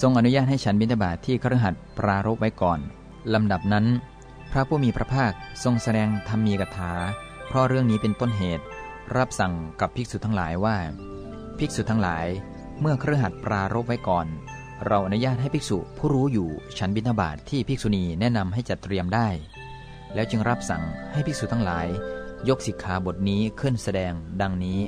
ทรงอนุญาตให้ฉันบิณฑบาตทที่ครหัสปรารบไว้ก่อน ลำดับนั้น พระผู้มีพระภาคทรงแสดงธรรมีกถา เพราะเรื่องนี้เป็นต้นเหตุ รับสั่งกับภิกษุทั้งหลายว่า ภิกษุทั้งหลาย เมื่อครหัสปรารบไว้ก่อน เราอนุญาตให้ภิกษุผู้รู้อยู่ฉันบิณฑบาตทที่ภิกษุณีแนะนำให้จัดเตรียมได้ แล้วจึงรับสั่งให้ภิกษุทั้งหลาย ยกสิกขาบทนี้ขึ้นแสดงดังนี้